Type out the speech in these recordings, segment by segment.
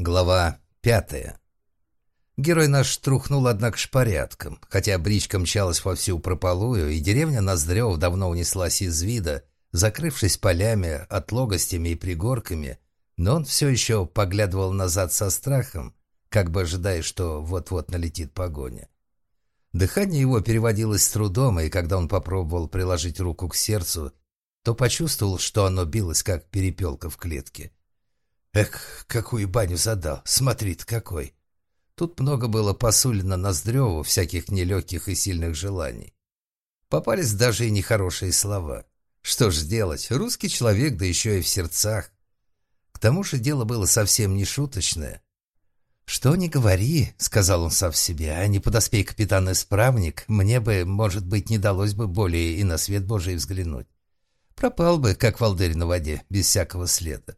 Глава пятая. Герой наш трухнул, однако, ж порядком, хотя бричка мчалась во всю прополую, и деревня Ноздрев давно унеслась из вида, закрывшись полями, отлогостями и пригорками, но он все еще поглядывал назад со страхом, как бы ожидая, что вот-вот налетит погоня. Дыхание его переводилось с трудом, и когда он попробовал приложить руку к сердцу, то почувствовал, что оно билось, как перепелка в клетке. Эх, какую баню задал, смотри-то какой. Тут много было посулено Ноздреву всяких нелегких и сильных желаний. Попались даже и нехорошие слова. Что ж сделать, русский человек, да еще и в сердцах. К тому же дело было совсем не шуточное. «Что не говори», — сказал он сам себе, — «а не подоспей капитан-исправник, мне бы, может быть, не далось бы более и на свет Божий взглянуть. Пропал бы, как волдырь на воде, без всякого следа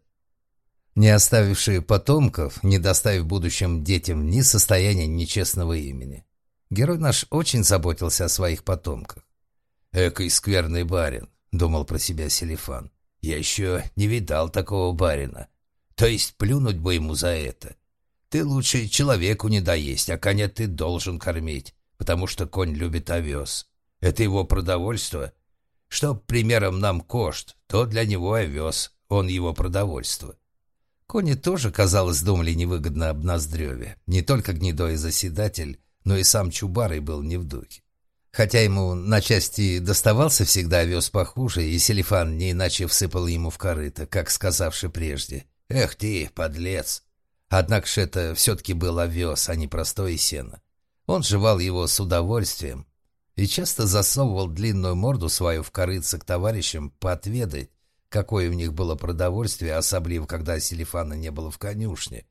не оставившие потомков, не доставив будущим детям ни состояния, ни честного имени. Герой наш очень заботился о своих потомках. «Экой скверный барин», — думал про себя Селифан. «Я еще не видал такого барина. То есть плюнуть бы ему за это. Ты лучше человеку не доесть, а коня ты должен кормить, потому что конь любит овес. Это его продовольство. Чтоб примером нам кошт, то для него овес, он его продовольство. Кони тоже, казалось, думали невыгодно об Ноздреве. Не только гнедой заседатель, но и сам Чубарый был не в духе. Хотя ему на части доставался всегда овес похуже, и Селифан не иначе всыпал ему в корыто, как сказавший прежде. «Эх ты, подлец!» Однако ж это все-таки был овес, а не простое сено. Он жевал его с удовольствием и часто засовывал длинную морду свою в корыце к товарищам поотведать, какое у них было продовольствие, особливо, когда Селифана не было в конюшне.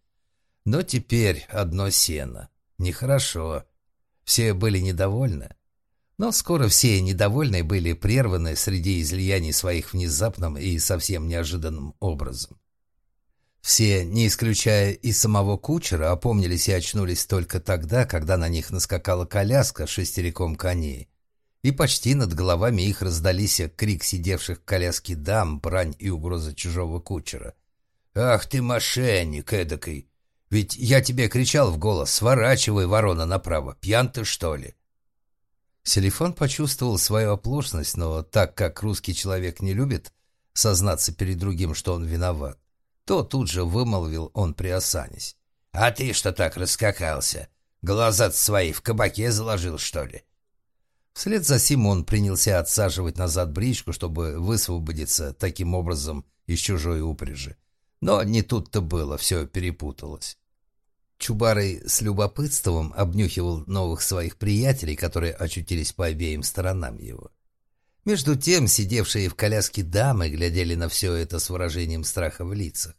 Но теперь одно сено. Нехорошо. Все были недовольны. Но скоро все недовольные были прерваны среди излияний своих внезапным и совсем неожиданным образом. Все, не исключая и самого кучера, опомнились и очнулись только тогда, когда на них наскакала коляска с шестериком коней, и почти над головами их раздались крик сидевших в коляске дам, брань и угроза чужого кучера. «Ах ты, мошенник эдакой! Ведь я тебе кричал в голос, сворачивай, ворона, направо, пьян ты, что ли?» Селефон почувствовал свою оплошность, но так как русский человек не любит сознаться перед другим, что он виноват, то тут же вымолвил он, приосанясь. «А ты что так раскакался? Глаза свои в кабаке заложил, что ли?» Вслед за сим он принялся отсаживать назад бричку, чтобы высвободиться таким образом из чужой упряжи. Но не тут-то было, все перепуталось. Чубарый с любопытством обнюхивал новых своих приятелей, которые очутились по обеим сторонам его. Между тем, сидевшие в коляске дамы глядели на все это с выражением страха в лицах.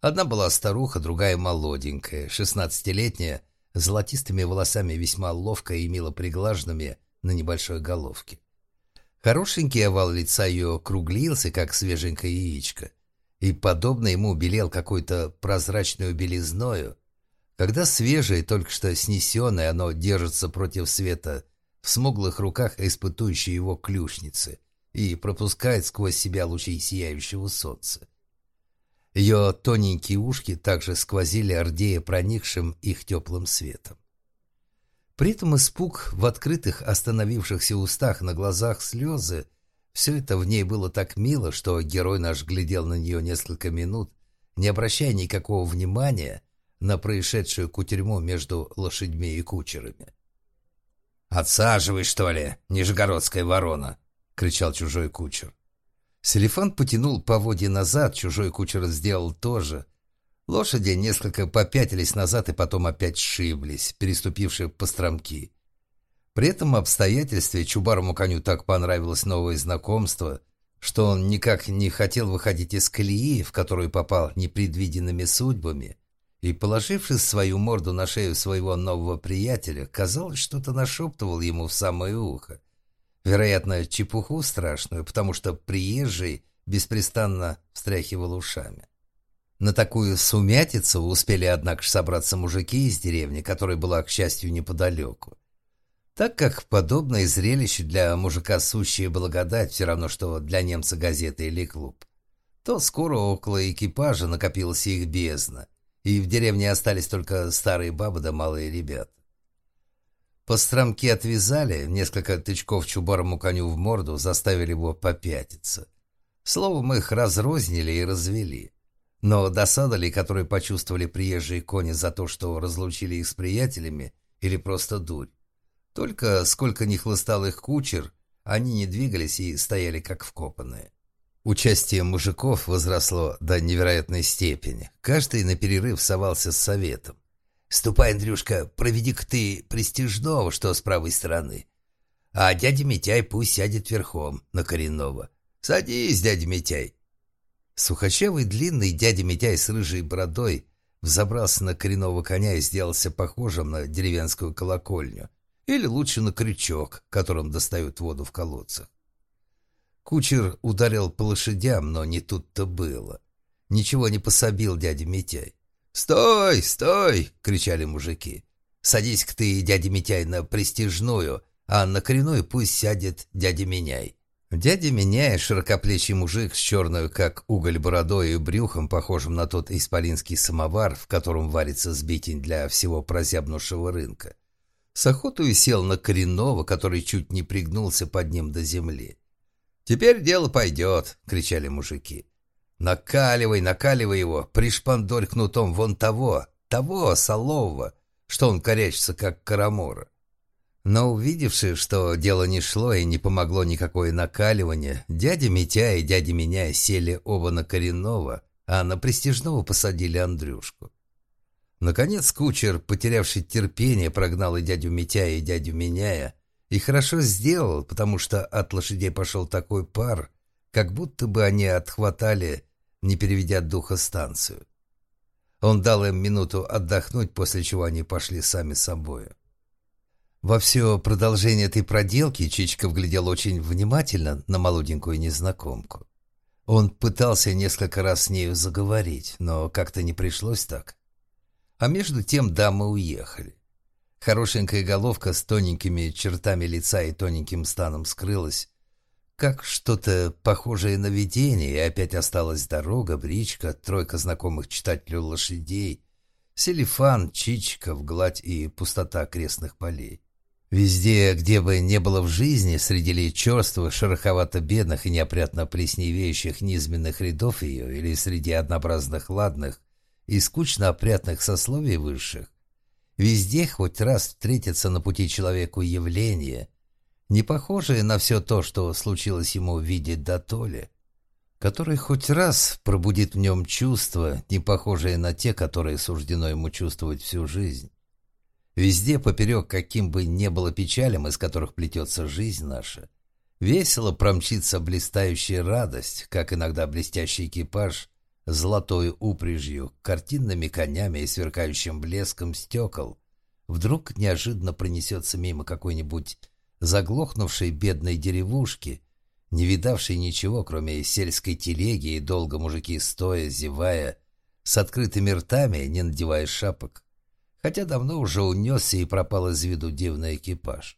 Одна была старуха, другая молоденькая, шестнадцатилетняя, с золотистыми волосами весьма ловко и мило приглаженными, на небольшой головке. Хорошенький овал лица ее круглился, как свеженькое яичко, и, подобно ему, белел какой-то прозрачную белизною. Когда свежее, только что снесенное, оно держится против света в смуглых руках испытующей его клюшницы и пропускает сквозь себя лучи сияющего солнца. Ее тоненькие ушки также сквозили ордея проникшим их теплым светом. При этом испуг в открытых остановившихся устах на глазах слезы, все это в ней было так мило, что герой наш глядел на нее несколько минут, не обращая никакого внимания на происшедшую кутерьму между лошадьми и кучерами. «Отсаживай, что ли, нижегородская ворона!» — кричал чужой кучер. Селефан потянул поводья назад, чужой кучер сделал то же — Лошади несколько попятились назад и потом опять сшиблись, переступившие постромки. При этом обстоятельстве Чубарому коню так понравилось новое знакомство, что он никак не хотел выходить из колеи, в которую попал непредвиденными судьбами, и, положившись свою морду на шею своего нового приятеля, казалось, что-то нашептывал ему в самое ухо. Вероятно, чепуху страшную, потому что приезжий беспрестанно встряхивал ушами. На такую сумятицу успели, однако, собраться мужики из деревни, которая была, к счастью, неподалеку. Так как подобное зрелище для мужика сущая благодать все равно, что для немца газета или клуб, то скоро около экипажа накопилась их бездна, и в деревне остались только старые бабы да малые ребята. Постромки отвязали, несколько тычков чубарому коню в морду заставили его попятиться. Словом, их разрознили и развели. Но досада ли, которую почувствовали приезжие кони за то, что разлучили их с приятелями, или просто дурь? Только сколько ни хлыстал их кучер, они не двигались и стояли как вкопанные. Участие мужиков возросло до невероятной степени. Каждый на перерыв совался с советом. «Ступай, Андрюшка, проведи-ка ты престижного, что с правой стороны. А дядя Митяй пусть сядет верхом на коренного. Садись, дядя Митяй». Сухощавый длинный дядя Митяй с рыжей бородой взобрался на коренного коня и сделался похожим на деревенскую колокольню. Или лучше на крючок, которым достают воду в колодцах. Кучер ударил по лошадям, но не тут-то было. Ничего не пособил дядя Митяй. «Стой, стой!» — кричали мужики. «Садись-ка ты, дядя Митяй, на престижную, а на коренную пусть сядет дядя Меняй». Дядя Меняй, широкоплечий мужик с черной, как уголь, бородой и брюхом, похожим на тот исполинский самовар, в котором варится сбитень для всего прозябнувшего рынка. С охотой сел на коренного, который чуть не пригнулся под ним до земли. «Теперь дело пойдет!» — кричали мужики. Накаливай, накаливай его, пришпандорь кнутом вон того, того, солового, что он корячится, как карамора. Но увидевши, что дело не шло и не помогло никакое накаливание, дядя Митя и дядя Меня сели оба на коренного, а на престижного посадили Андрюшку. Наконец кучер, потерявший терпение, прогнал и дядю Митя, и дядю Меняя, и хорошо сделал, потому что от лошадей пошел такой пар, как будто бы они отхватали не переведя духа станцию. Он дал им минуту отдохнуть, после чего они пошли сами собою. Во все продолжение этой проделки Чичиков глядел очень внимательно на молоденькую незнакомку. Он пытался несколько раз с нею заговорить, но как-то не пришлось так. А между тем дамы уехали. Хорошенькая головка с тоненькими чертами лица и тоненьким станом скрылась, как что-то похожее на видение, и опять осталась дорога, бричка, тройка знакомых читателю лошадей, селифан, чичиков, гладь и пустота крестных полей. Везде, где бы не было в жизни, среди ли черствых, шероховато-бедных и неопрятно плесневеющих низменных рядов ее, или среди однообразных ладных и скучно-опрятных сословий высших, везде хоть раз встретится на пути человеку явление — не похожее на все то, что случилось ему видеть до Толи, который хоть раз пробудит в нем чувства, не похожие на те, которые суждено ему чувствовать всю жизнь. Везде поперек, каким бы ни было печалям, из которых плетется жизнь наша, весело промчится блистающая радость, как иногда блестящий экипаж золотой упряжью, картинными конями и сверкающим блеском стекол, вдруг неожиданно пронесется мимо какой-нибудь заглохнувшей бедной деревушки, не видавшей ничего, кроме сельской телеги и долго мужики стоя, зевая, с открытыми ртами, не надевая шапок, хотя давно уже унесся и пропал из виду дивный экипаж.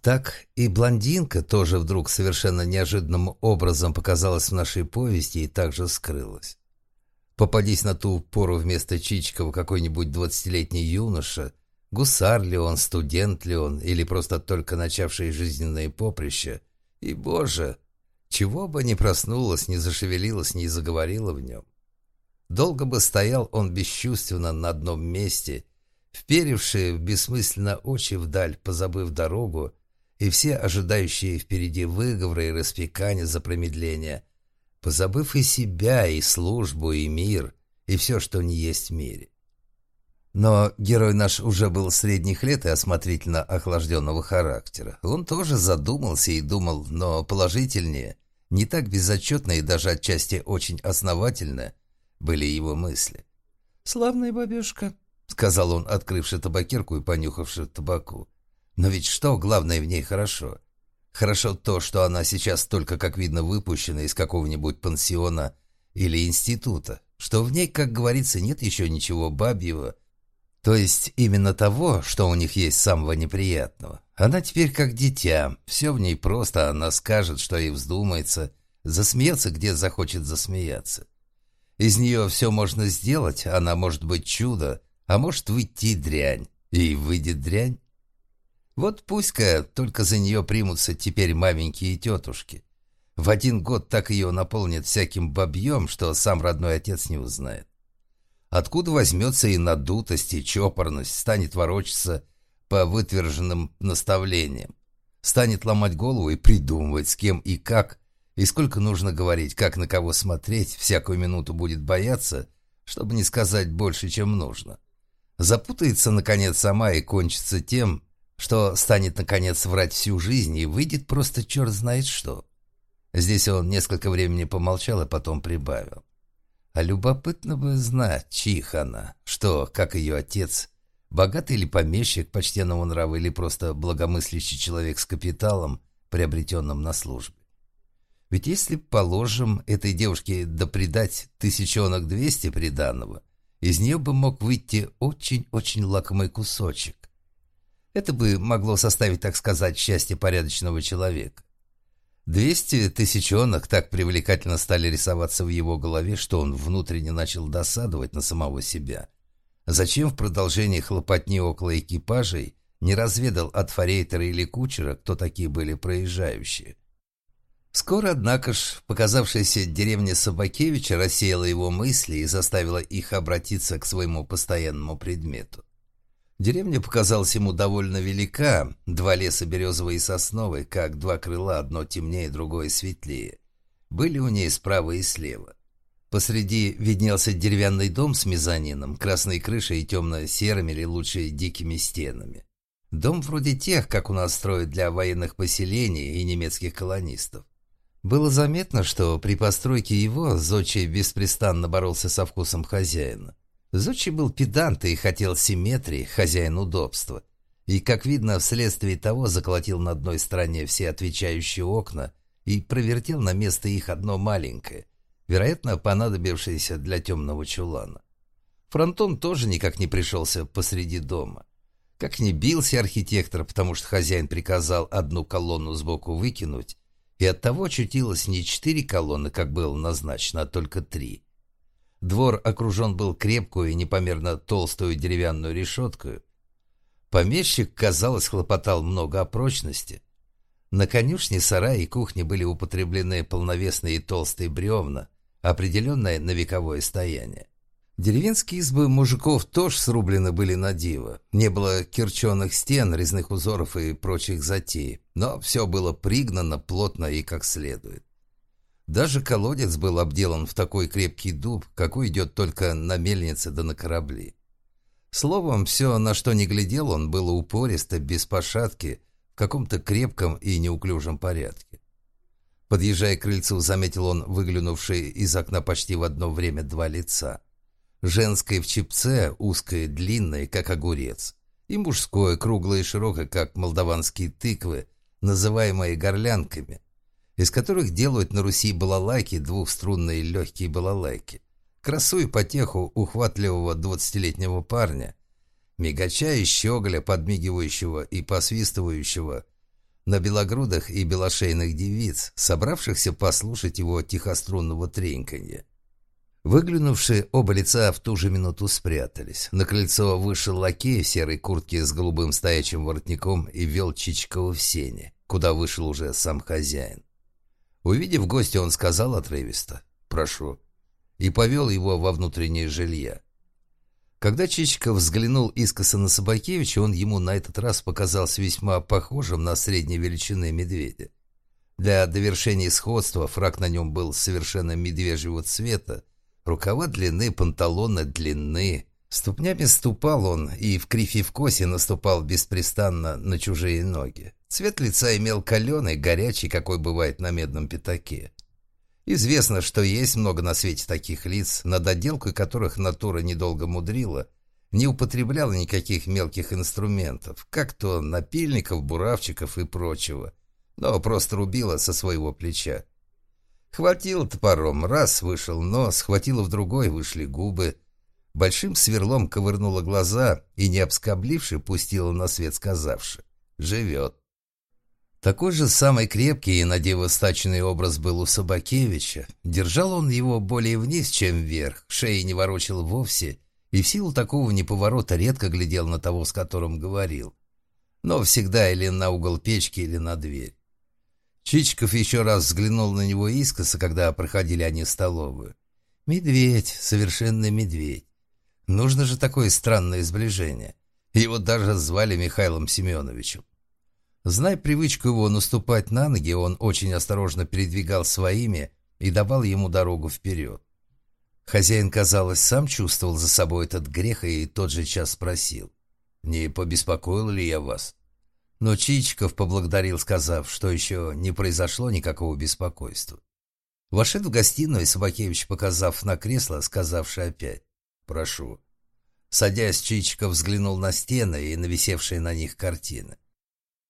Так и блондинка тоже вдруг совершенно неожиданным образом показалась в нашей повести и также скрылась. Попадись на ту пору вместо Чичикова какой-нибудь двадцатилетний юноша, Гусар ли он, студент ли он, или просто только начавший жизненное поприще. И, боже, чего бы ни проснулась, ни зашевелилась, ни заговорила в нем. Долго бы стоял он бесчувственно на одном месте, вперевшие бессмысленно очи вдаль, позабыв дорогу, и все ожидающие впереди выговоры и распекания за промедление, позабыв и себя, и службу, и мир, и все, что не есть в мире. Но герой наш уже был средних лет и осмотрительно охлажденного характера. Он тоже задумался и думал, но положительнее, не так безотчетно и даже отчасти очень основательно были его мысли. «Славная бабешка», — сказал он, открывши табакерку и понюхавши табаку. «Но ведь что главное в ней хорошо? Хорошо то, что она сейчас только, как видно, выпущена из какого-нибудь пансиона или института, что в ней, как говорится, нет еще ничего бабьего, то есть именно того, что у них есть самого неприятного. Она теперь как дитя, все в ней просто, она скажет, что ей вздумается, засмеется, где захочет засмеяться. Из нее все можно сделать, она может быть чудо, а может выйти дрянь. И выйдет дрянь. Вот пусть-ка только за нее примутся теперь маменьки тетушки. В один год так ее наполнят всяким бабьем, что сам родной отец не узнает. Откуда возьмется и надутость, и чопорность, станет ворочаться по вытверженным наставлениям, станет ломать голову и придумывать, с кем и как, и сколько нужно говорить, как на кого смотреть, всякую минуту будет бояться, чтобы не сказать больше, чем нужно. Запутается, наконец, сама и кончится тем, что станет, наконец, врать всю жизнь и выйдет просто черт знает что. Здесь он несколько времени помолчал и потом прибавил. А любопытно бы знать, чьих она, что, как ее отец, богатый или помещик почтенного нрава или просто благомыслящий человек с капиталом, приобретенным на службе. Ведь если, положим, этой девушке допредать тысячонок двести приданного, из нее бы мог выйти очень-очень лакомый кусочек. Это бы могло составить, так сказать, счастье порядочного человека. Двести тысячонок так привлекательно стали рисоваться в его голове, что он внутренне начал досадовать на самого себя. Зачем в продолжении хлопотни около экипажей не разведал от форейтера или кучера, кто такие были проезжающие? Скоро, однако ж, показавшаяся деревня Собакевича рассеяла его мысли и заставила их обратиться к своему постоянному предмету. Деревня показалась ему довольно велика, два леса березовые и сосновые, как два крыла, одно темнее, другое светлее. Были у ней справа и слева. Посреди виднелся деревянный дом с мезонином, красной крышей и темно-серыми или лучше дикими стенами. Дом вроде тех, как у нас строят для военных поселений и немецких колонистов. Было заметно, что при постройке его Зодчий беспрестанно боролся со вкусом хозяина. Зодчий был педант и хотел симметрии, хозяин удобства. И, как видно, вследствие того заколотил на одной стороне все отвечающие окна и провертел на место их одно маленькое, вероятно, понадобившееся для темного чулана. Фронтон тоже никак не пришелся посреди дома. Как не бился архитектор, потому что хозяин приказал одну колонну сбоку выкинуть, и оттого очутилось не четыре колонны, как было назначено, а только три. Двор окружен был крепкую и непомерно толстую деревянную решеткой. Помещик, казалось, хлопотал много о прочности. На конюшне, сарае и кухне были употреблены полновесные и толстые бревна, определенные на вековое стояние. Деревенские избы мужиков тоже срублены были на диво. Не было кирченных стен, резных узоров и прочих затей, но все было пригнано плотно и как следует. Даже колодец был обделан в такой крепкий дуб, какой идет только на мельнице да на корабли. Словом, все, на что не глядел он, было упористо, без пошатки, в каком-то крепком и неуклюжем порядке. Подъезжая к крыльцу, заметил он выглянувшие из окна почти в одно время два лица – Женское в чипце, узкое, длинное, как огурец. И мужское, круглое и широкое, как молдаванские тыквы, называемые горлянками, из которых делают на Руси балалайки, двухструнные легкие балалайки. Красу и потеху ухватливого двадцатилетнего парня, мигача и щеголя, подмигивающего и посвистывающего на белогрудах и белошейных девиц, собравшихся послушать его тихострунного треньканья. Выглянувшие оба лица в ту же минуту спрятались. На крыльцо вышел лакей в серой куртке с голубым стоячим воротником и вел Чичикова в сене, куда вышел уже сам хозяин. Увидев гостя, он сказал отрывисто «Прошу» и повел его во внутреннее жилье. Когда Чичиков взглянул искоса на Собакевича, он ему на этот раз показался весьма похожим на средней величины медведя. Для довершения сходства фраг на нем был совершенно медвежьего цвета, Рукава длины, панталоны длины. Ступнями ступал он и в крифе в косе наступал беспрестанно на чужие ноги. Цвет лица имел каленый, горячий, какой бывает на медном пятаке. Известно, что есть много на свете таких лиц, над отделкой которых натура недолго мудрила, не употребляла никаких мелких инструментов, как то напильников, буравчиков и прочего, но просто рубила со своего плеча. Хватило топором, раз вышел нос, хватило в другой, вышли губы. Большим сверлом ковырнула глаза и, не обскобливши, пустила на свет, сказавши «Живет». Такой же самый крепкий и надево стаченный образ был у Собакевича. Держал он его более вниз, чем вверх, шеи не ворочил вовсе, и в силу такого неповорота редко глядел на того, с которым говорил. Но всегда или на угол печки, или на дверь. Чичиков еще раз взглянул на него искоса, когда проходили они столовую. Медведь, совершенно медведь. Нужно же такое странное сближение. Его даже звали Михаилом Семеновичем. Зная привычку его наступать на ноги, он очень осторожно передвигал своими и давал ему дорогу вперед. Хозяин, казалось, сам чувствовал за собой этот грех и тот же час спросил, «Не побеспокоил ли я вас?» Но Чичиков поблагодарил, сказав, что еще не произошло никакого беспокойства. Вошел в гостиную, Собакевич, показав на кресло, сказавший опять, «Прошу». Садясь, Чичиков взглянул на стены и нависевшие на них картины.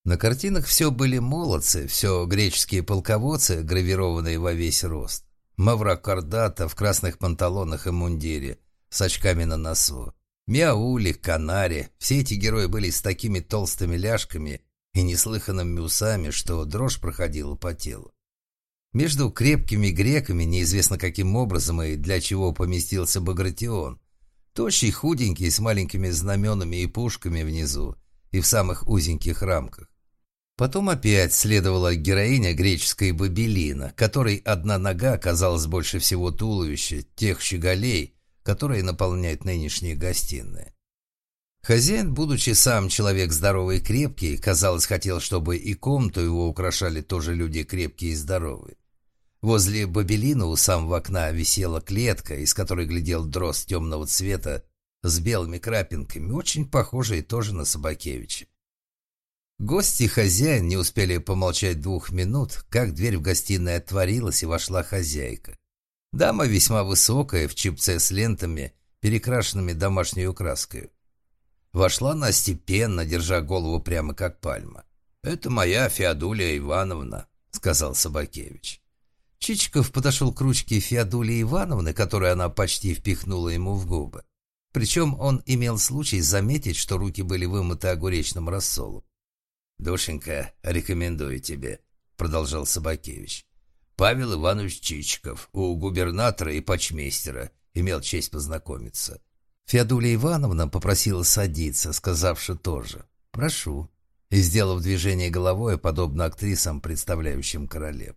На картинах все были молодцы, все греческие полководцы, гравированные во весь рост. Мавра Кардата в красных панталонах и мундире, с очками на носу. Мяули, Канари, все эти герои были с такими толстыми ляжками и неслыханными усами, что дрожь проходила по телу. Между крепкими греками неизвестно каким образом и для чего поместился Багратион. Тощий, худенький, с маленькими знаменами и пушками внизу и в самых узеньких рамках. Потом опять следовала героиня греческой Бабелина, которой одна нога оказалась больше всего туловища тех щеголей, которые наполняют нынешние гостиные. Хозяин, будучи сам человек здоровый и крепкий, казалось, хотел, чтобы и комнату его украшали тоже люди крепкие и здоровые. Возле Бабелина у самого окна висела клетка, из которой глядел дрозд темного цвета с белыми крапинками, очень похожий тоже на Собакевича. Гости и хозяин не успели помолчать двух минут, как дверь в гостиной отворилась и вошла хозяйка. Дама весьма высокая, в чипце с лентами, перекрашенными домашней украской. Вошла она степенно, держа голову прямо как пальма. «Это моя Феодулия Ивановна», — сказал Собакевич. Чичиков подошел к ручке Феодулии Ивановны, которую она почти впихнула ему в губы. Причем он имел случай заметить, что руки были вымыты огуречным рассолом. «Душенька, рекомендую тебе», — продолжал Собакевич. «Павел Иванович Чичиков, у губернатора и почмейстера, имел честь познакомиться». Феодулия Ивановна попросила садиться, сказавши тоже «Прошу», и сделав движение головой, подобно актрисам, представляющим королев.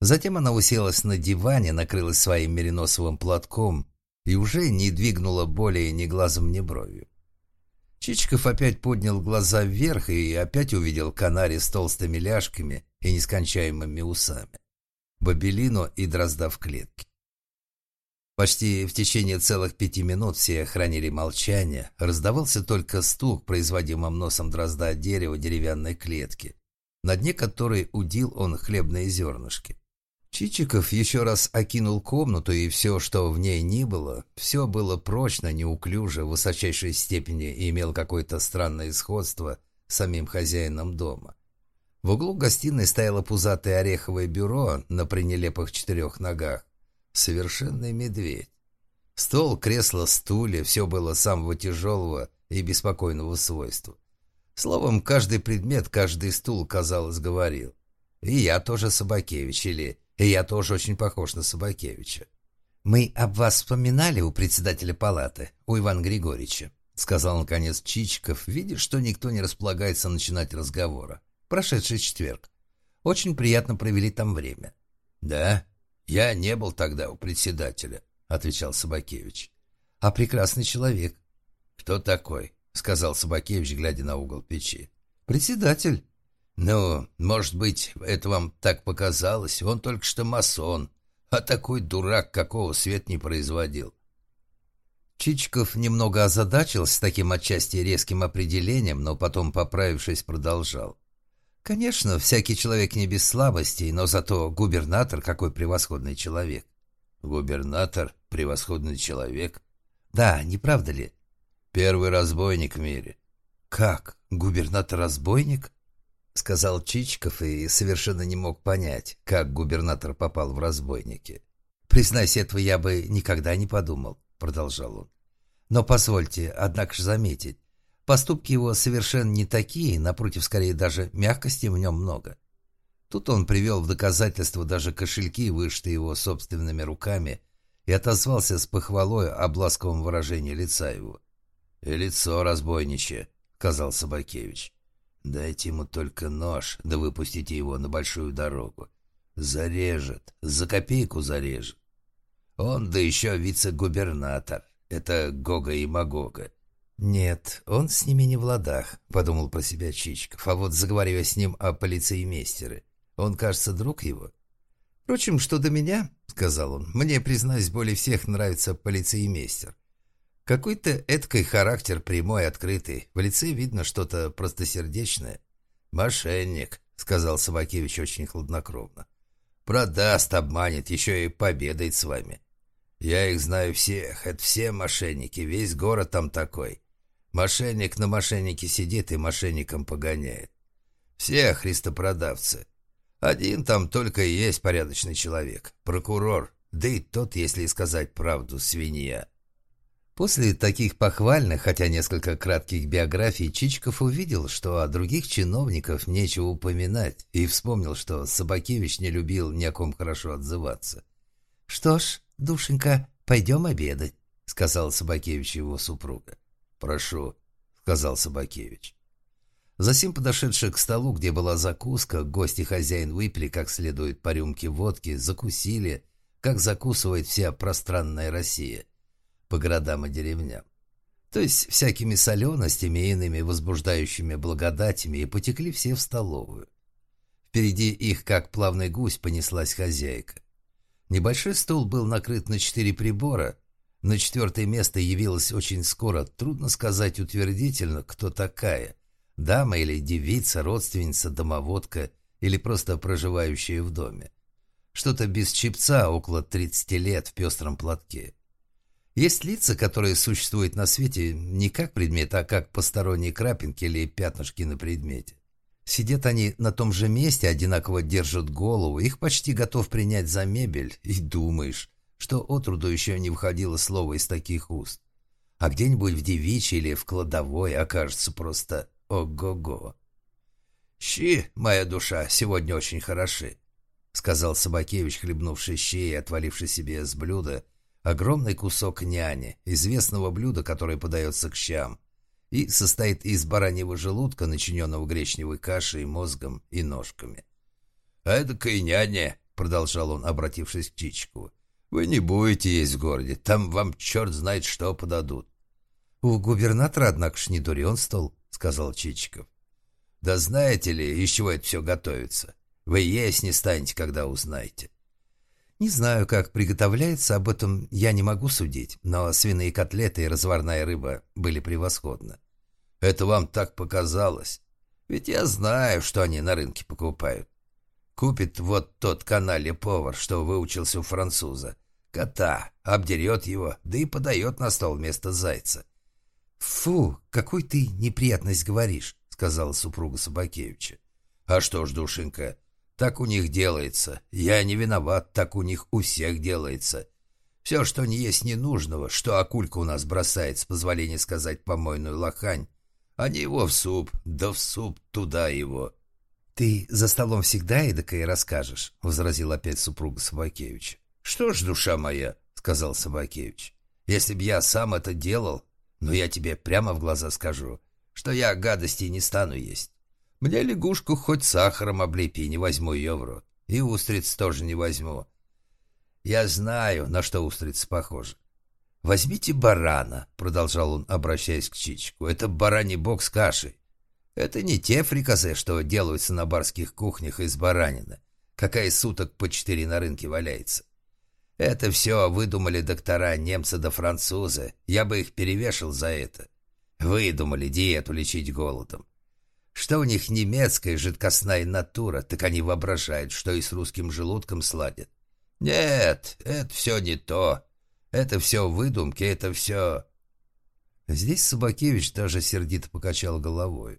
Затем она уселась на диване, накрылась своим мериносовым платком и уже не двигнула более ни глазом, ни бровью. Чичиков опять поднял глаза вверх и опять увидел канари с толстыми ляжками и нескончаемыми усами. Бабелину и дрозда в клетке. Почти в течение целых пяти минут все хранили молчание, раздавался только стук, производимым носом дрозда от дерева деревянной клетки, на дне которой удил он хлебные зернышки. Чичиков еще раз окинул комнату, и все, что в ней ни было, все было прочно, неуклюже, в высочайшей степени и имел какое-то странное сходство с самим хозяином дома. В углу гостиной стояло пузатое ореховое бюро на пренелепых четырех ногах. Совершенный медведь. Стол, кресло, стулья – все было самого тяжелого и беспокойного свойства. Словом, каждый предмет, каждый стул, казалось, говорил. И я тоже Собакевич, или и я тоже очень похож на Собакевича. «Мы об вас вспоминали у председателя палаты, у Ивана Григорьевича», сказал наконец Чичиков, видя, что никто не располагается начинать разговора. «Прошедший четверг. Очень приятно провели там время». «Да? Я не был тогда у председателя», — отвечал Собакевич. «А прекрасный человек». «Кто такой?» — сказал Собакевич, глядя на угол печи. «Председатель». «Ну, может быть, это вам так показалось. Он только что масон, а такой дурак, какого свет не производил». Чичиков немного озадачился таким отчасти резким определением, но потом, поправившись, продолжал. «Конечно, всякий человек не без слабостей, но зато губернатор какой превосходный человек». «Губернатор? Превосходный человек?» «Да, не правда ли?» «Первый разбойник в мире». «Как? Губернатор-разбойник?» — сказал Чичиков и совершенно не мог понять, как губернатор попал в разбойники. «Признайся, этого я бы никогда не подумал», — продолжал он. «Но позвольте, однако же заметить, Поступки его совершенно не такие, напротив, скорее даже мягкости в нем много. Тут он привел в доказательство даже кошельки, вышитые его собственными руками, и отозвался с похвалой об ласковом выражении лица его. «И лицо разбойничье», — сказал Собакевич. «Дайте ему только нож, да выпустите его на большую дорогу. Зарежет, за копейку зарежет. Он, да еще вице-губернатор. Это Гога и Магога. «Нет, он с ними не в ладах», — подумал про себя Чичков. «А вот заговорю с ним о полицеймейстере. Он, кажется, друг его». «Впрочем, что до меня», — сказал он, — «мне, признаюсь, более всех нравится полицеймейстер. Какой-то эткой характер прямой, открытый. В лице видно что-то простосердечное». «Мошенник», — сказал Собакевич очень хладнокровно. «Продаст, обманет, еще и победает с вами. Я их знаю всех, это все мошенники, весь город там такой. Мошенник на мошеннике сидит и мошенником погоняет. Все христопродавцы. Один там только и есть порядочный человек, прокурор, да и тот, если сказать правду, свинья. После таких похвальных, хотя несколько кратких биографий, Чичков увидел, что о других чиновников нечего упоминать, и вспомнил, что Собакевич не любил ни о ком хорошо отзываться. «Что ж, душенька, пойдем обедать», — сказал Собакевич его супруга. «Прошу», — сказал Собакевич. Засим подошедший к столу, где была закуска, гость и хозяин выпили как следует по рюмке водки, закусили, как закусывает вся пространная Россия, по городам и деревням. То есть всякими соленостями и иными возбуждающими благодатями и потекли все в столовую. Впереди их, как плавный гусь, понеслась хозяйка. Небольшой стол был накрыт на четыре прибора, на четвертое место явилась очень скоро, трудно сказать утвердительно, кто такая. Дама или девица, родственница, домоводка или просто проживающая в доме. Что-то без чипца, около 30 лет, в пестром платке. Есть лица, которые существуют на свете не как предмет, а как посторонние крапинки или пятнышки на предмете. Сидят они на том же месте, одинаково держат голову, их почти готов принять за мебель, и думаешь, что отруду еще не выходило слово из таких уст. А где-нибудь в девичьей или в кладовой окажется просто ого-го. «Щи, моя душа, сегодня очень хороши», — сказал Собакевич, хлебнувший щи и отваливший себе с блюда огромный кусок няни, известного блюда, которое подается к щам, и состоит из бараньего желудка, начиненного гречневой кашей, мозгом и ножками. «А это няня», — продолжал он, обратившись к Чичикову, вы не будете есть в городе, там вам черт знает что подадут. — У губернатора, однако ж, не дурен стол, — сказал Чичиков. — Да знаете ли, из чего это все готовится? Вы есть не станете, когда узнаете. Не знаю, как приготовляется, об этом я не могу судить, но свиные котлеты и разварная рыба были превосходны. Это вам так показалось? Ведь я знаю, что они на рынке покупают. Купит вот тот канале повар, что выучился у француза. Кота, обдерет его, да и подает на стол вместо зайца. «Фу, какой ты неприятность говоришь», — сказала супруга Собакевича. «А что ж, душенька, так у них делается. Я не виноват, так у них у всех делается. Все, что не есть ненужного, что акулька у нас бросает, с позволения сказать помойную лохань, они его в суп, да в суп туда его». «Ты за столом всегда эдакое расскажешь», — возразил опять супруга Собакевича. «Что ж, душа моя», — сказал Собакевич, — «если б я сам это делал, но я тебе прямо в глаза скажу, что я гадостей не стану есть. Мне лягушку хоть сахаром облепи, не возьму ее в рот. И устриц тоже не возьму. Я знаю, на что устрицы похожи. «Возьмите барана», — продолжал он, обращаясь к Чичику. «Это бараний бок с кашей. Это не те фрикасе, что делаются на барских кухнях из баранины, какая суток по четыре на рынке валяется. Это все выдумали доктора немцы да французы, я бы их перевешал за это. Выдумали диету лечить голодом. Что у них немецкая жидкостная натура, так они воображают, что и с русским желудком сладят. Нет, это все не то. Это все выдумки, это все... Здесь Собакевич даже сердито покачал головой.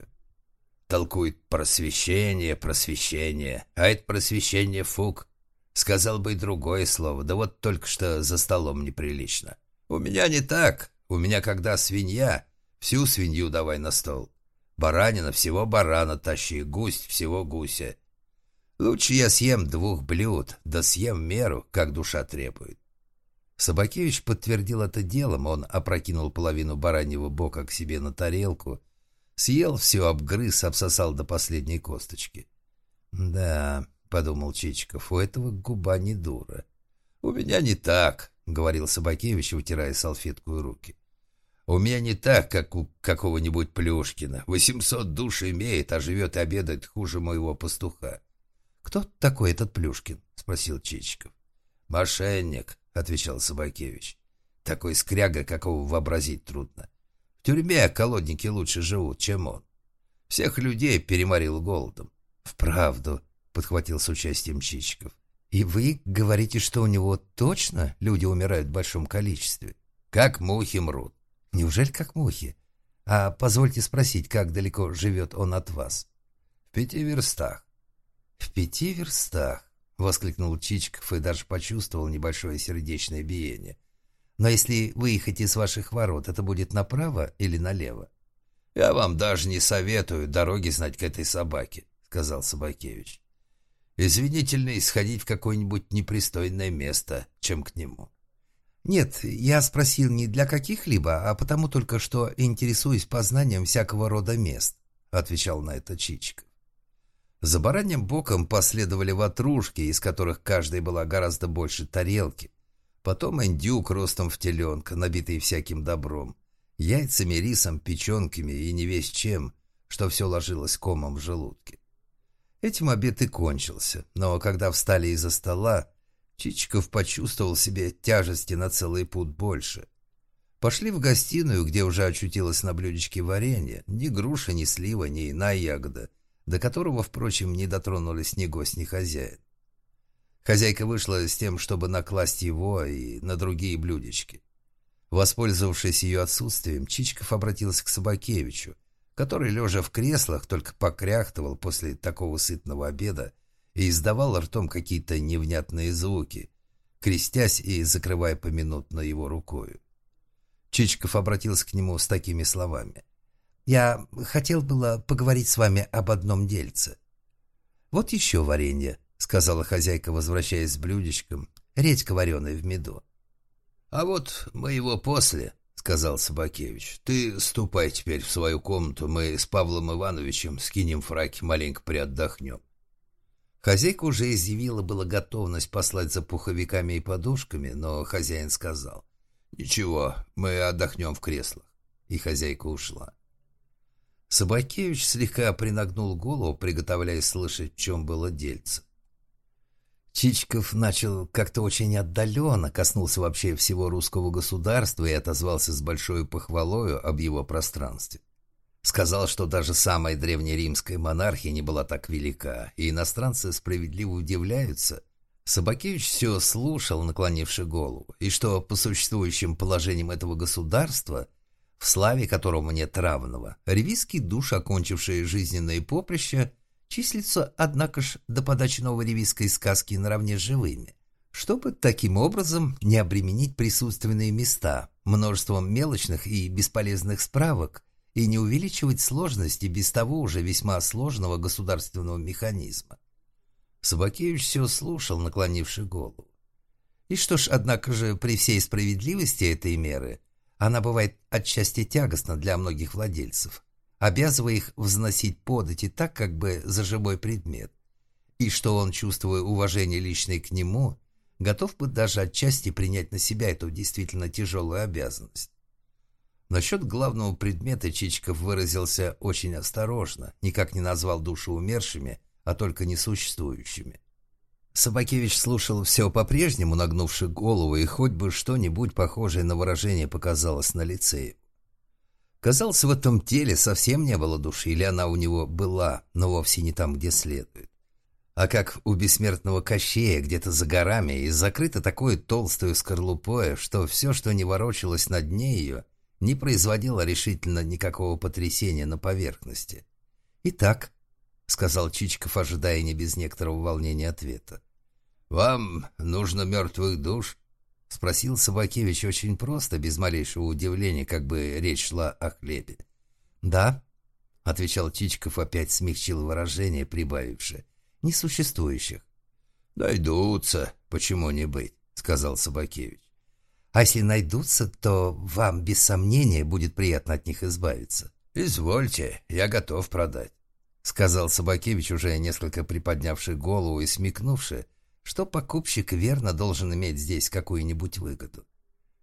Толкует просвещение, просвещение, а это просвещение фук. Сказал бы и другое слово, да вот только что за столом неприлично. У меня не так. У меня, когда свинья, Всю свинью давай на стол. Баранина всего барана тащи, гусь всего гуся. Лучше я съем двух блюд, да съем меру, как душа требует. Собакевич подтвердил это делом, он опрокинул половину бараньего бока к себе на тарелку, съел все, обгрыз, обсосал до последней косточки. «Да», — подумал Чичиков, — «у этого губа не дура». «У меня не так», — говорил Собакевич, вытирая салфетку и руки. «У меня не так, как у какого-нибудь Плюшкина. Восемьсот душ имеет, а живет и обедает хуже моего пастуха». «Кто такой этот Плюшкин?» — спросил Чичиков. «Мошенник», — отвечал Собакевич. «Такой скряга, какого вообразить трудно. Тюрьме колодники лучше живут, чем он. Всех людей переморил голодом». «Вправду», — подхватил с участием Чичиков. «И вы говорите, что у него точно люди умирают в большом количестве?» «Как мухи мрут». «Неужели как мухи? А позвольте спросить, как далеко живет он от вас?» «В пяти верстах». «В пяти верстах», — воскликнул Чичиков и даже почувствовал небольшое сердечное биение. «Но если выехать из ваших ворот, это будет направо или налево?» «Я вам даже не советую дороги знать к этой собаке», — сказал Собакевич. «Извинительно исходить в какое-нибудь непристойное место, чем к нему». «Нет, я спросил не для каких-либо, а потому только что интересуюсь познанием всякого рода мест», — отвечал на это Чичиков. За бараньим боком последовали ватрушки, из которых каждая была гораздо больше тарелки. Потом индюк ростом в теленка, набитый всяким добром. Яйцами, рисом, печенками и не весь чем, что все ложилось комом в желудке. Этим обед и кончился, но когда встали из-за стола, Чичиков почувствовал себе тяжести на целый путь больше. Пошли в гостиную, где уже очутилось на блюдечке варенье, ни груша, ни слива, ни иная ягода, до которого, впрочем, не дотронулись ни гость, ни хозяин. Хозяйка вышла с тем, чтобы накласть его и на другие блюдечки. Воспользовавшись ее отсутствием, Чичиков обратился к Собакевичу, который, лежа в креслах, только покряхтывал после такого сытного обеда и издавал ртом какие-то невнятные звуки, крестясь и закрывая поминутно его рукою. Чичиков обратился к нему с такими словами. Я хотел было поговорить с вами об одном дельце. Вот еще варенье, сказала хозяйка, возвращаясь с блюдечком, редька вареная в меду. А вот мы его после, сказал Собакевич. Ты ступай теперь в свою комнату, мы с Павлом Ивановичем скинем фраки, маленько приотдохнем. Хозяйка уже изъявила была готовность послать за пуховиками и подушками, но хозяин сказал. «Ничего, мы отдохнем в креслах». И хозяйка ушла. Собакевич слегка принагнул голову, приготовляясь слышать, в чем было дельце. Чичков начал как-то очень отдаленно, коснулся вообще всего русского государства и отозвался с большой похвалою об его пространстве. Сказал, что даже самая древнеримская монархия не была так велика, и иностранцы справедливо удивляются. Собакевич все слушал, наклонивши голову, и что по существующим положениям этого государства в славе которому нет равного, ревизский душ, окончившие жизненное поприще, числится, однако ж, до подачи новой ревизской сказки наравне с живыми, чтобы таким образом не обременить присутственные места множеством мелочных и бесполезных справок и не увеличивать сложности без того уже весьма сложного государственного механизма. Собакевич все слушал, наклонивши голову. И что ж, однако же, при всей справедливости этой меры – она бывает отчасти тягостна для многих владельцев, обязывая их взносить подати так, как бы за живой предмет. И что он, чувствуя уважение личное к нему, готов бы даже отчасти принять на себя эту действительно тяжелую обязанность. Насчет главного предмета Чичиков выразился очень осторожно, никак не назвал души умершими, а только несуществующими. Собакевич слушал все по-прежнему, нагнувши голову, и хоть бы что-нибудь похожее на выражение показалось на лице его. Казалось, в этом теле совсем не было души, или она у него была, но вовсе не там, где следует. А как у бессмертного Кощея где-то за горами и закрыто такой толстую скорлупой, что все, что не ворочалось на дне ее, не производило решительно никакого потрясения на поверхности. «Итак», — сказал Чичиков, ожидая не без некоторого волнения ответа, «Вам нужно мертвых душ?» — спросил Собакевич очень просто, без малейшего удивления, как бы речь шла о хлебе. «Да», — отвечал Чичиков, опять смягчил выражение, прибавившее, — «несуществующих». «Найдутся, почему не быть», — сказал Собакевич. «А если найдутся, то вам, без сомнения, будет приятно от них избавиться». «Извольте, я готов продать», — сказал Собакевич, уже несколько приподнявший голову и смекнувший, что покупщик верно должен иметь здесь какую-нибудь выгоду.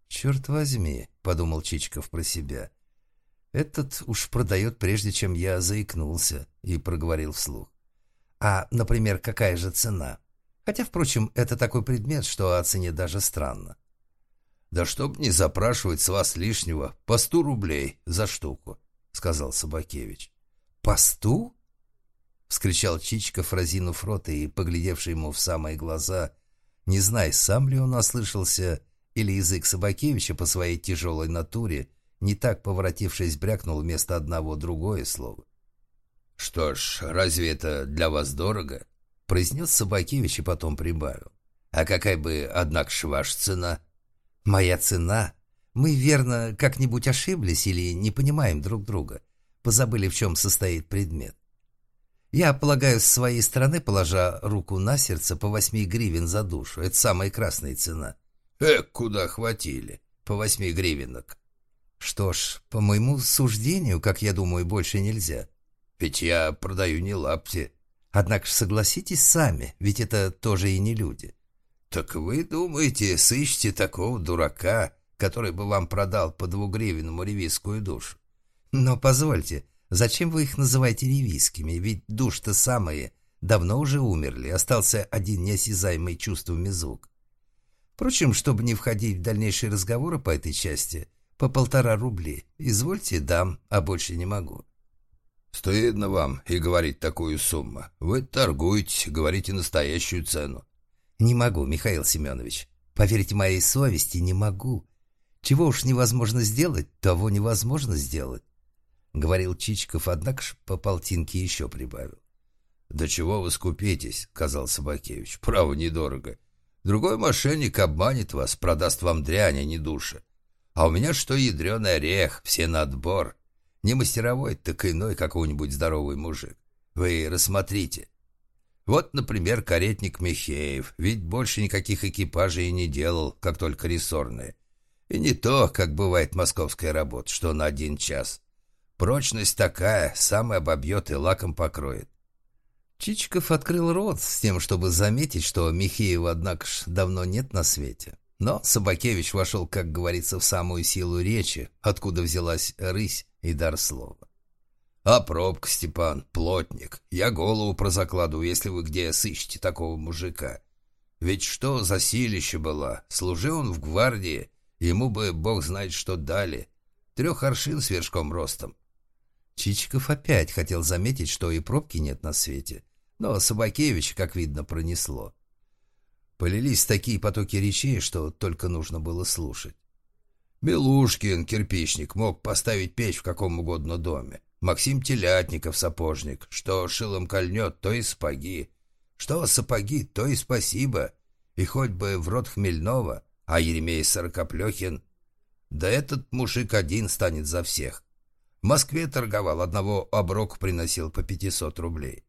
«Черт возьми», — подумал Чичиков про себя, — «этот уж продает, прежде чем я заикнулся», и проговорил вслух. «А, например, какая же цена?» Хотя, впрочем, это такой предмет, что о цене даже странно. «Да чтоб не запрашивать с вас лишнего, по сто рублей за штуку», — сказал Собакевич. «По сту?» Вскричал Чичиков, разинув рот и поглядевший ему в самые глаза, не зная, сам ли он ослышался, или язык Собакевича по своей тяжелой натуре, не так поворотившись, брякнул вместо одного другое слово. «Что ж, разве это для вас дорого?» — произнес Собакевич и потом прибавил. «А какая бы, однако ж, ваша цена?» «Моя цена? Мы, верно, как-нибудь ошиблись или не понимаем друг друга, позабыли, в чем состоит предмет. Я полагаю, с своей стороны, положа руку на сердце, по восьми гривен за душу. Это самая красная цена. Эх, куда хватили? По восьми гривенок. Что ж, по моему суждению, как я думаю, больше нельзя. Ведь я продаю не лапти. Однако ж согласитесь сами, ведь это тоже и не люди. Так вы думаете, сыщите такого дурака, который бы вам продал по двугривенному ревизскую душу? Но позвольте, Зачем вы их называете ревийскими? Ведь душ-то самые давно уже умерли, остался один неосязаемый чувствами звук. Впрочем, чтобы не входить в дальнейшие разговоры по этой части, по полтора рубли. Извольте, дам, а больше не могу. Стыдно вам и говорить такую сумму. Вы торгуете, говорите настоящую цену. Не могу, Михаил Семенович. Поверьте моей совести, не могу. Чего уж невозможно сделать, того невозможно сделать. — говорил Чичиков, однако ж по полтинке еще прибавил. «Да чего вы скупитесь?» — сказал Собакевич. «Право, недорого. Другой мошенник обманет вас, продаст вам дрянь, а не души. А у меня что ядреный орех, все на отбор. Не мастеровой, так иной какой-нибудь здоровый мужик. Вы рассмотрите. Вот, например, каретник Михеев, ведь больше никаких экипажей и не делал, как только рессорные. И не то, как бывает московская работа, что на один час. Прочность такая, самый обобьет и лаком покроет. Чичиков открыл рот с тем, чтобы заметить, что Михеева, однако ж, давно нет на свете. Но Собакевич вошел, как говорится, в самую силу речи, откуда взялась рысь и дар слова. «А пробка, Степан, плотник. Я голову прозакладываю, если вы где сыщете такого мужика. Ведь что за силище была? Служил он в гвардии, ему бы бог знает что дали. Трех аршин с вершком ростом. Чичиков опять хотел заметить, что и пробки нет на свете. Но Собакевич, как видно, пронесло. Полились такие потоки речей, что только нужно было слушать. Белушкин, кирпичник, мог поставить печь в каком угодно доме. Максим Телятников, сапожник, что шилом кольнет, то и сапоги. Что сапоги, то и спасибо. И хоть бы в рот хмельного, а Еремей Сорокоплехин... Да этот мужик один станет за всех. В Москве торговал, одного оброку приносил по 500 рублей.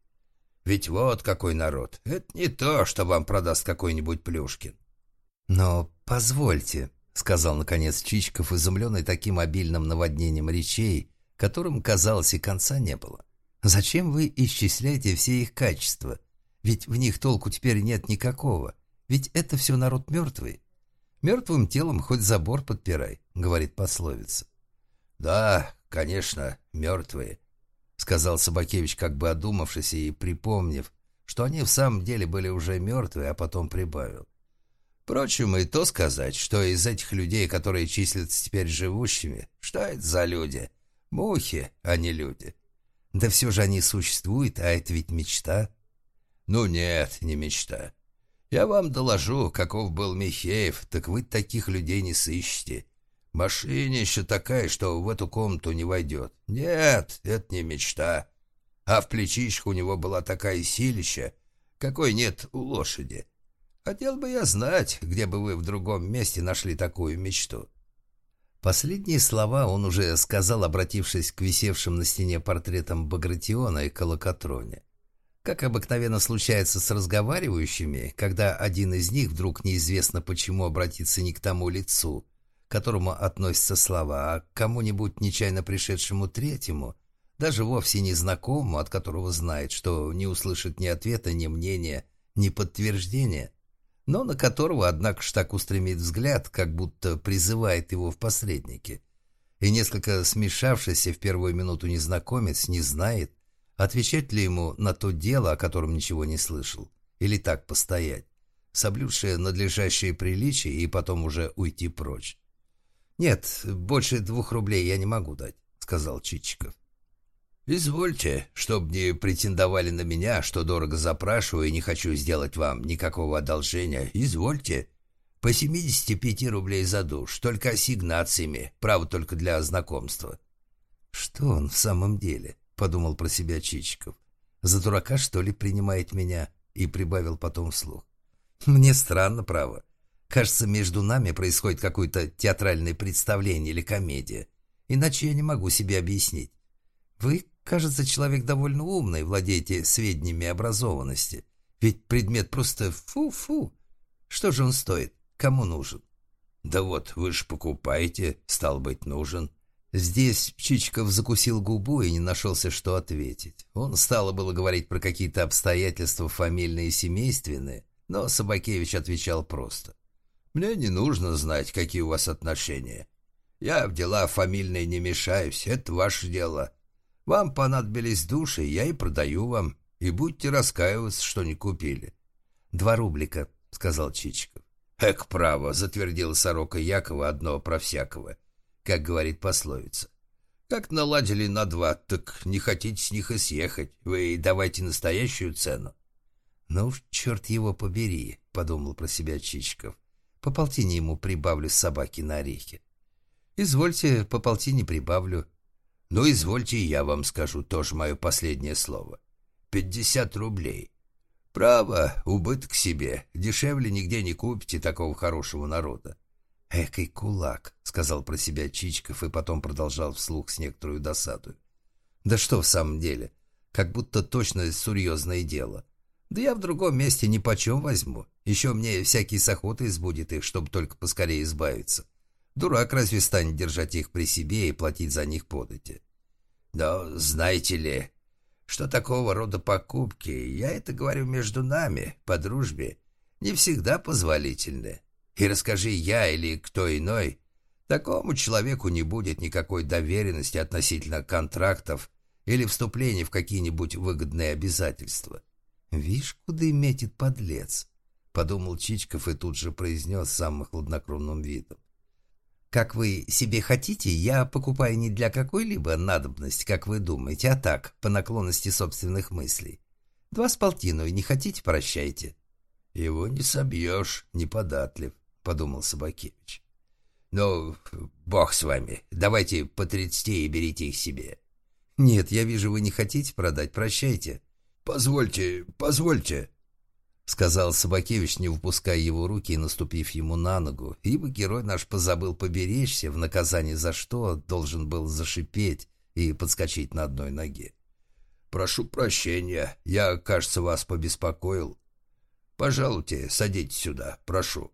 Ведь вот какой народ. Это не то, что вам продаст какой-нибудь Плюшкин. Но позвольте, — сказал наконец Чичков, изумленный таким обильным наводнением речей, которым, казалось, и конца не было. «Зачем вы исчисляете все их качества? Ведь в них толку теперь нет никакого. Ведь это все народ мертвый. Мертвым телом хоть забор подпирай», — говорит пословица. «Да, конечно, мертвые», — сказал Собакевич, как бы одумавшись и припомнив, что они в самом деле были уже мертвые, а потом прибавил. Впрочем, и то сказать, что из этих людей, которые числятся теперь живущими, что это за люди? Мухи, а не люди. Да все же они существуют, а это ведь мечта. Ну нет, не мечта. Я вам доложу, каков был Михеев, так вы таких людей не сыщете. Машине еще такая, что в эту комнату не войдет. Нет, это не мечта. А в плечищах у него была такая силища, какой нет у лошади. Хотел бы я знать, где бы вы в другом месте нашли такую мечту». Последние слова он уже сказал, обратившись к висевшим на стене портретам Багратиона и Колокотроне. Как обыкновенно случается с разговаривающими, когда один из них вдруг неизвестно почему обратится не к тому лицу, к которому относятся слова, а к кому-нибудь нечаянно пришедшему третьему, даже вовсе незнакомому, от которого знает, что не услышит ни ответа, ни мнения, ни подтверждения, но на которого, однако ж так устремит взгляд, как будто призывает его в посреднике. И несколько смешавшийся в первую минуту незнакомец не знает, отвечать ли ему на то дело, о котором ничего не слышал, или так постоять, соблюдшее надлежащие приличия и потом уже уйти прочь. «Нет, больше двух рублей я не могу дать», — сказал Чичиков. «Извольте, чтоб не претендовали на меня, что дорого запрашиваю и не хочу сделать вам никакого одолжения. Извольте. По 75 рублей за душ, только ассигнациями, право только для знакомства». «Что он в самом деле?» — подумал про себя Чичиков. «За дурака, что ли, принимает меня?» И прибавил потом вслух. «Мне странно, право. Кажется, между нами происходит какое-то театральное представление или комедия. Иначе я не могу себе объяснить. Вы Кажется, человек довольно умный, владеете сведениями образованности. Ведь предмет просто фу-фу. Что же он стоит? Кому нужен? Да вот, вы же покупаете, стал быть, нужен. Здесь Чичиков закусил губу и не нашелся, что ответить. Он стало было говорить про какие-то обстоятельства фамильные и семейственные, но Собакевич отвечал просто. «Мне не нужно знать, какие у вас отношения. Я в дела фамильные не мешаюсь, это ваше дело. Вам понадобились души, я и продаю вам. И будьте раскаиваться, что не купили. Два рублика, сказал Чичиков. Эк, право, затвердила сорока Якова одно про всякого, как говорит пословица. Как наладили на два, так не хотите с них и съехать. Вы давайте настоящую цену. Ну, черт его побери, подумал про себя Чичиков. По полтине ему прибавлю собаки на орехи. Извольте, по полтине прибавлю. Ну, извольте, я вам скажу тоже мое последнее слово. Пятьдесят рублей. Право, убыток себе. Дешевле нигде не купите такого хорошего народа. «Экой кулак», — сказал про себя Чичков и потом продолжал вслух с некоторой досадой. «Да что в самом деле? Как будто точно серьезное дело. Да я в другом месте ни почем возьму. Еще мне всякие с охотой сбудет их, чтобы только поскорее избавиться. Дурак разве станет держать их при себе и платить за них подати? Но знаете ли, что такого рода покупки, я это говорю между нами, по дружбе, не всегда позволительны. И расскажи я или кто иной, такому человеку не будет никакой доверенности относительно контрактов или вступления в какие-нибудь выгодные обязательства. «Вишь, куда метит подлец», — подумал Чичков и тут же произнес самым хладнокровным видом. Как вы себе хотите, я покупаю не для какой-либо надобности, как вы думаете, а так, по наклонности собственных мыслей. Два с полтиной, не хотите, прощайте. Его не собьешь, неподатлив, подумал Собакевич. Ну, бог с вами, давайте по тридцати и берите их себе. Нет, я вижу, вы не хотите продать, прощайте. Позвольте, позвольте, — сказал Собакевич, не выпуская его руки и наступив ему на ногу, ибо герой наш позабыл поберечься, в наказание за что должен был зашипеть и подскочить на одной ноге. «Прошу прощения, я, кажется, вас побеспокоил. Пожалуйте, садитесь сюда, прошу».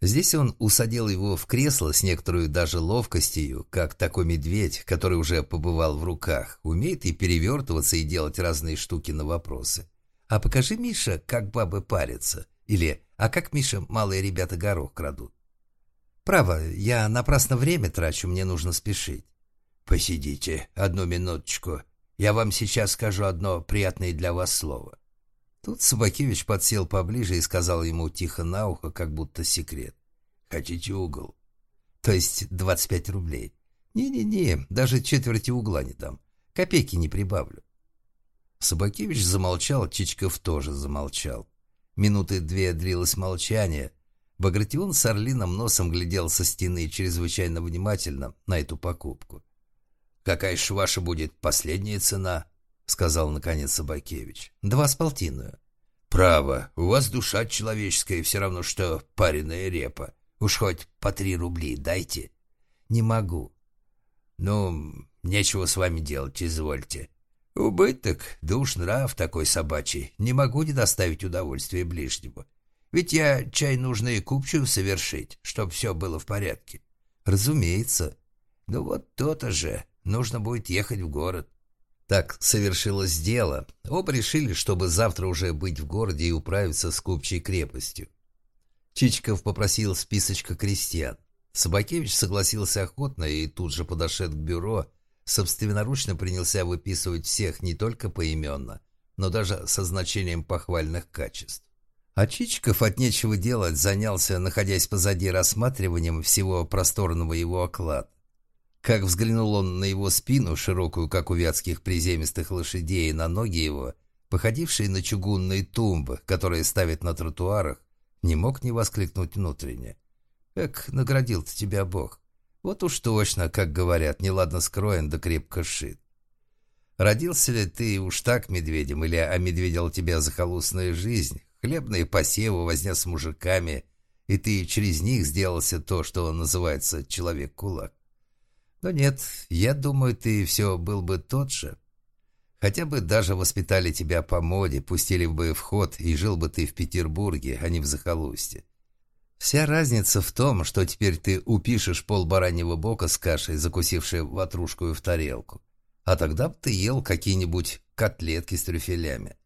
Здесь он усадил его в кресло с некоторой даже ловкостью, как такой медведь, который уже побывал в руках, умеет и перевертываться, и делать разные штуки на вопросы. «А покажи, Миша, как бабы парятся». Или «А как, Миша, малые ребята горох крадут?» «Право, я напрасно время трачу, мне нужно спешить». «Посидите, одну минуточку. Я вам сейчас скажу одно приятное для вас слово». Тут Собакевич подсел поближе и сказал ему тихо на ухо, как будто секрет. «Хотите угол?» «То есть двадцать пять рублей?» «Не-не-не, даже четверти угла не дам. Копейки не прибавлю». Собакевич замолчал, Чичков тоже замолчал. Минуты две длилось молчание. Багратион с орлиным носом глядел со стены чрезвычайно внимательно на эту покупку. «Какая ж ваша будет последняя цена?» — сказал наконец Собакевич. «Два с полтинную». «Право, у вас душа человеческая все равно, что пареная репа. Уж хоть по три рубли дайте». «Не могу». «Ну, нечего с вами делать, извольте. Убыток, душ нрав такой собачий. Не могу не доставить удовольствия ближнему. Ведь я чай нужно и купчую совершить, чтоб все было в порядке». «Разумеется». «Ну вот то-то же. Нужно будет ехать в город». Так совершилось дело. Оба решили, чтобы завтра уже быть в городе и управиться с купчей крепостью. Чичиков попросил списочка крестьян. Собакевич согласился охотно и тут же подошед к бюро, собственноручно принялся выписывать всех не только поименно, но даже со значением похвальных качеств. А Чичиков от нечего делать занялся, находясь позади рассматриванием всего просторного его оклада. Как взглянул он на его спину, широкую, как у вятских приземистых лошадей, и на ноги его, походившие на чугунные тумбы, которые ставят на тротуарах, не мог не воскликнуть внутренне. «Как наградил-то тебя Бог! Вот уж точно, как говорят, неладно скроен да крепко сшит. Родился ли ты уж так медведем, или омедведил тебя захолустная жизнь, хлебные посевы, возня с мужиками, и ты через них сделался то, что называется человек-кулак? Но нет, я думаю, ты все был бы тот же. Хотя бы даже воспитали тебя по моде, пустили бы в ход, и жил бы ты в Петербурге, а не в захолустье. Вся разница в том, что теперь ты упишешь пол бараньего бока с кашей, закусившей ватрушку в тарелку. А тогда бы ты ел какие-нибудь котлетки с трюфелями.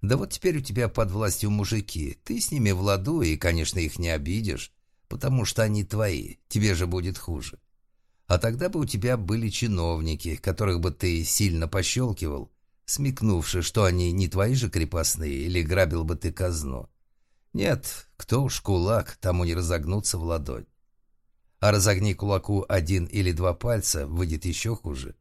Да вот теперь у тебя под властью мужики. Ты с ними в ладу и, конечно, их не обидишь, потому что они твои. Тебе же будет хуже. А тогда бы у тебя были чиновники, которых бы ты сильно пощелкивал, смекнувши, что они не твои же крепостные, или грабил бы ты казну. Нет, кто уж кулак, тому не разогнуться в ладонь. А разогни кулаку один или два пальца, выйдет еще хуже.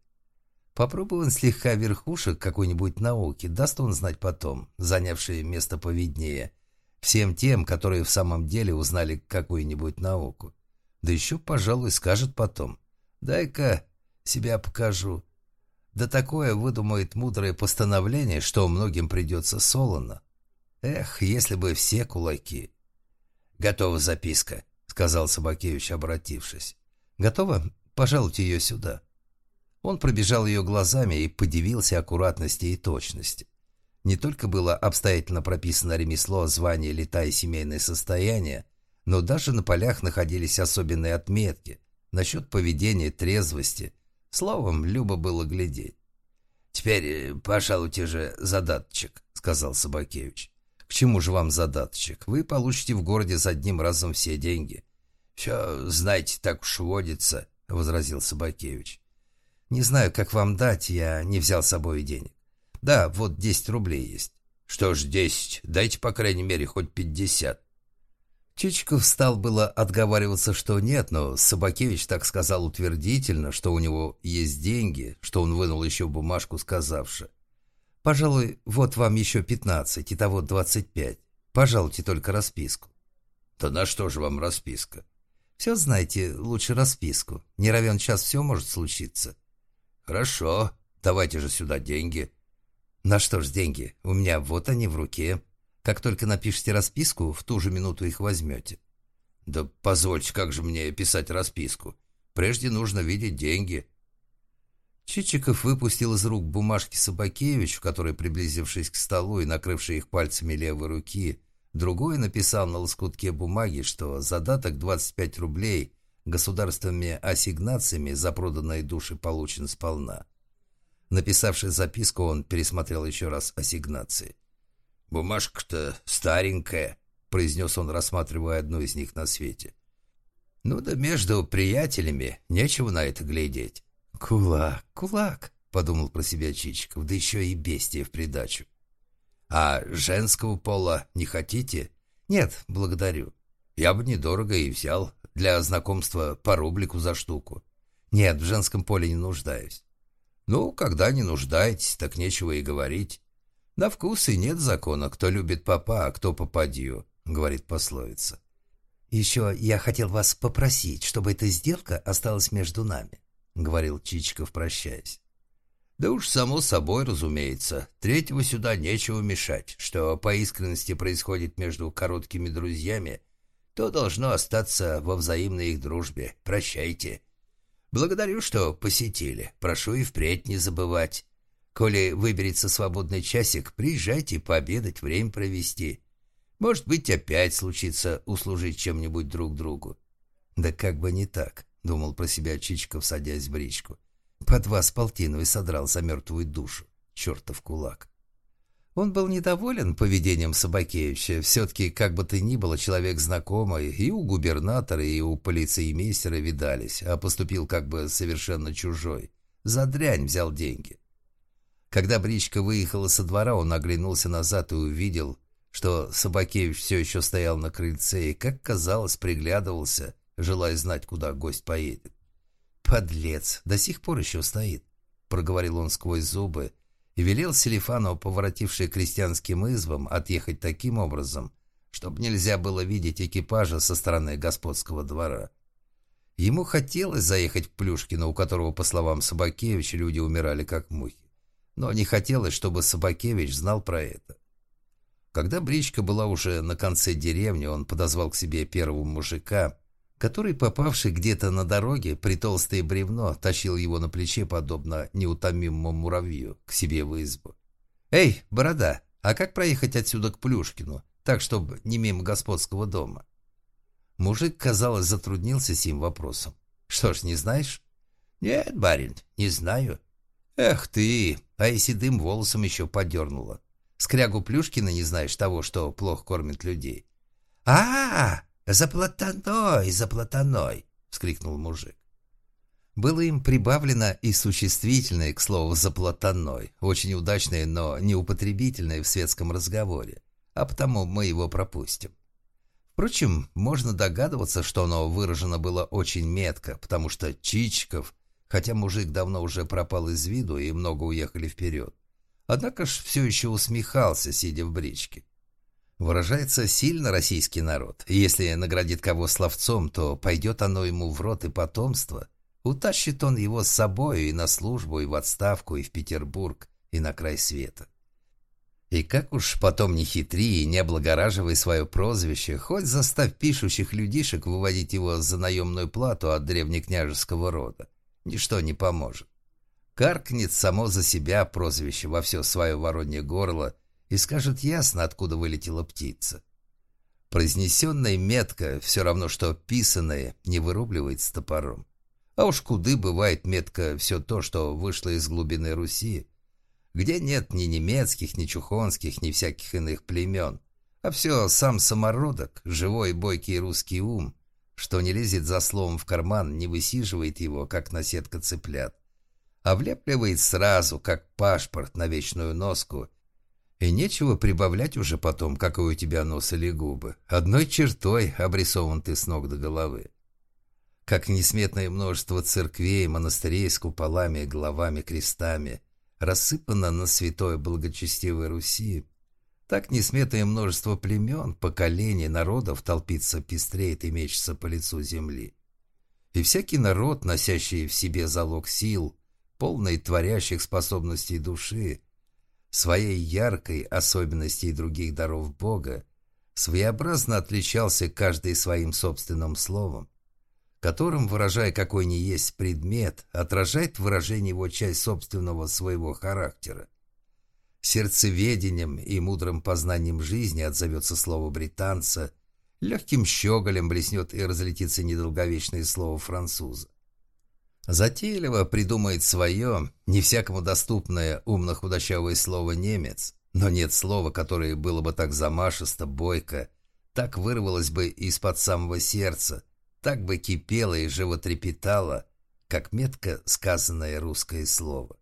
Попробуй он слегка верхушек какой-нибудь науки, даст он знать потом, занявший место повиднее, всем тем, которые в самом деле узнали какую-нибудь науку. Да еще, пожалуй, скажет потом – Дай-ка себя покажу. Да такое выдумает мудрое постановление, что многим придется солоно. Эх, если бы все кулаки. Готова записка, сказал Собакевич, обратившись. Готово? Пожалуйте ее сюда. Он пробежал ее глазами и подивился аккуратности и точности. Не только было обстоятельно прописано ремесло, звание, лета и семейное состояние, но даже на полях находились особенные отметки, насчет поведения, трезвости. Словом, любо было глядеть. «Теперь, э, пожалуйте же, задаточек», — сказал Собакевич. «К чему же вам задаточек? Вы получите в городе за одним разом все деньги». «Все, знаете, так уж водится», — возразил Собакевич. «Не знаю, как вам дать, я не взял с собой денег. Да, вот десять рублей есть». «Что ж десять? Дайте, по крайней мере, хоть пятьдесят». Чичиков стал было отговариваться, что нет, но Собакевич так сказал утвердительно, что у него есть деньги, что он вынул еще бумажку, сказавши. «Пожалуй, вот вам еще пятнадцать, и того двадцать пять. Пожалуйте только расписку». «Да на что же вам расписка?» «Все знаете, лучше расписку. Не равен час все может случиться». «Хорошо, давайте же сюда деньги». «На что ж деньги? У меня вот они в руке». Как только напишите расписку, в ту же минуту их возьмете. Да позвольте, как же мне писать расписку? Прежде нужно видеть деньги. Чичиков выпустил из рук бумажки Собакевич, который, приблизившись к столу и накрывший их пальцами левой руки, другой написал на лоскутке бумаги, что задаток 25 рублей государственными ассигнациями за проданные души получен сполна. Написавший записку, он пересмотрел еще раз ассигнации. «Бумажка-то старенькая», — произнес он, рассматривая одну из них на свете. «Ну да между приятелями нечего на это глядеть». «Кулак, кулак», — подумал про себя Чичиков, да еще и бестия в придачу. «А женского пола не хотите?» «Нет, благодарю». «Я бы недорого и взял. Для знакомства по рублику за штуку». «Нет, в женском поле не нуждаюсь». «Ну, когда не нуждаетесь, так нечего и говорить». «На вкус и нет закона, кто любит папа, а кто попадью», — говорит пословица. «Еще я хотел вас попросить, чтобы эта сделка осталась между нами», — говорил Чичиков, прощаясь. Да уж, само собой, разумеется. Третьего сюда нечего мешать. Что по искренности происходит между короткими друзьями, то должно остаться во взаимной их дружбе. Прощайте. Благодарю, что посетили. Прошу и впредь не забывать. Коли выберется свободный часик, приезжайте пообедать, время провести. Может быть, опять случится услужить чем-нибудь друг другу. Да как бы не так, думал про себя Чичков, садясь в бричку. По два с полтиной содрал за мертвую душу. Чертов кулак. Он был недоволен поведением Собакевича. Все-таки, как бы то ни было, человек знакомый. И у губернатора, и у полицеймейстера видались. А поступил как бы совершенно чужой. За дрянь взял деньги. Когда бричка выехала со двора, он оглянулся назад и увидел, что Собакевич все еще стоял на крыльце и, как казалось, приглядывался, желая знать, куда гость поедет. «Подлец! До сих пор еще стоит!» — проговорил он сквозь зубы и велел Селифану, поворотивший крестьянским извам, отъехать таким образом, чтобы нельзя было видеть экипажа со стороны господского двора. Ему хотелось заехать в Плюшкино, у которого, по словам Собакевича, люди умирали как мухи. Но не хотелось, чтобы Собакевич знал про это. Когда бричка была уже на конце деревни, он подозвал к себе первого мужика, который, попавший где-то на дороге, при толстое бревно, тащил его на плече, подобно неутомимому муравью, к себе в избу. «Эй, борода, а как проехать отсюда к Плюшкину, так, чтобы не мимо господского дома?» Мужик, казалось, затруднился сим вопросом. «Что ж, не знаешь?» «Нет, барин, не знаю». «Эх ты, а если дым волосом еще подернуло? Скрягу Плюшкина не знаешь того, что плохо кормит людей?» «А-а-а!» «За платаной, за платаной!» — вскрикнул мужик. Было им прибавлено и существительное к слову «за платаной», очень удачное, но неупотребительное в светском разговоре, а потому мы его пропустим. Впрочем, можно догадываться, что оно выражено было очень метко, потому что Чичиков, хотя мужик давно уже пропал из виду и много уехали вперед, однако ж все еще усмехался, сидя в бричке. Выражается сильно российский народ. Если наградит кого словцом, то пойдет оно ему в рот и потомство. Утащит он его с собой и на службу, и в отставку, и в Петербург, и на край света. И как уж потом не хитри и не облагораживай свое прозвище, хоть заставь пишущих людишек выводить его за наемную плату от древнекняжеского рода. Ничто не поможет. Каркнет само за себя прозвище во все свое воронье горло – и скажет ясно, откуда вылетела птица. Произнесенная метка все равно, что писанная, не вырубливается топором. А уж куды бывает метка все то, что вышло из глубины Руси, где нет ни немецких, ни чухонских, ни всяких иных племен, а все сам самородок, живой бойкий русский ум, что не лезет за словом в карман, не высиживает его, как наседка цыплят, а влепливает сразу, как пашпорт на вечную носку и нечего прибавлять уже потом, какой у тебя нос или губы. Одной чертой обрисован ты с ног до головы. Как несметное множество церквей, монастырей с куполами, головами, крестами рассыпано на святой благочестивой Руси, так несметное множество племен, поколений, народов толпится, пестреет и мечется по лицу земли. И всякий народ, носящий в себе залог сил, полный творящих способностей души, своей яркой особенностью других даров Бога, своеобразно отличался каждый своим собственным словом, которым, выражая какой ни есть предмет, отражает выражение его часть собственного своего характера. Сердцеведением и мудрым познанием жизни отзовется слово британца, легким щеголем блеснет и разлетится недолговечное слово француза. Затейливо придумает свое, не всякому доступное умно-худощавое слово «немец», но нет слова, которое было бы так замашисто, бойко, так вырвалось бы из-под самого сердца, так бы кипело и животрепетало, как метко сказанное русское слово.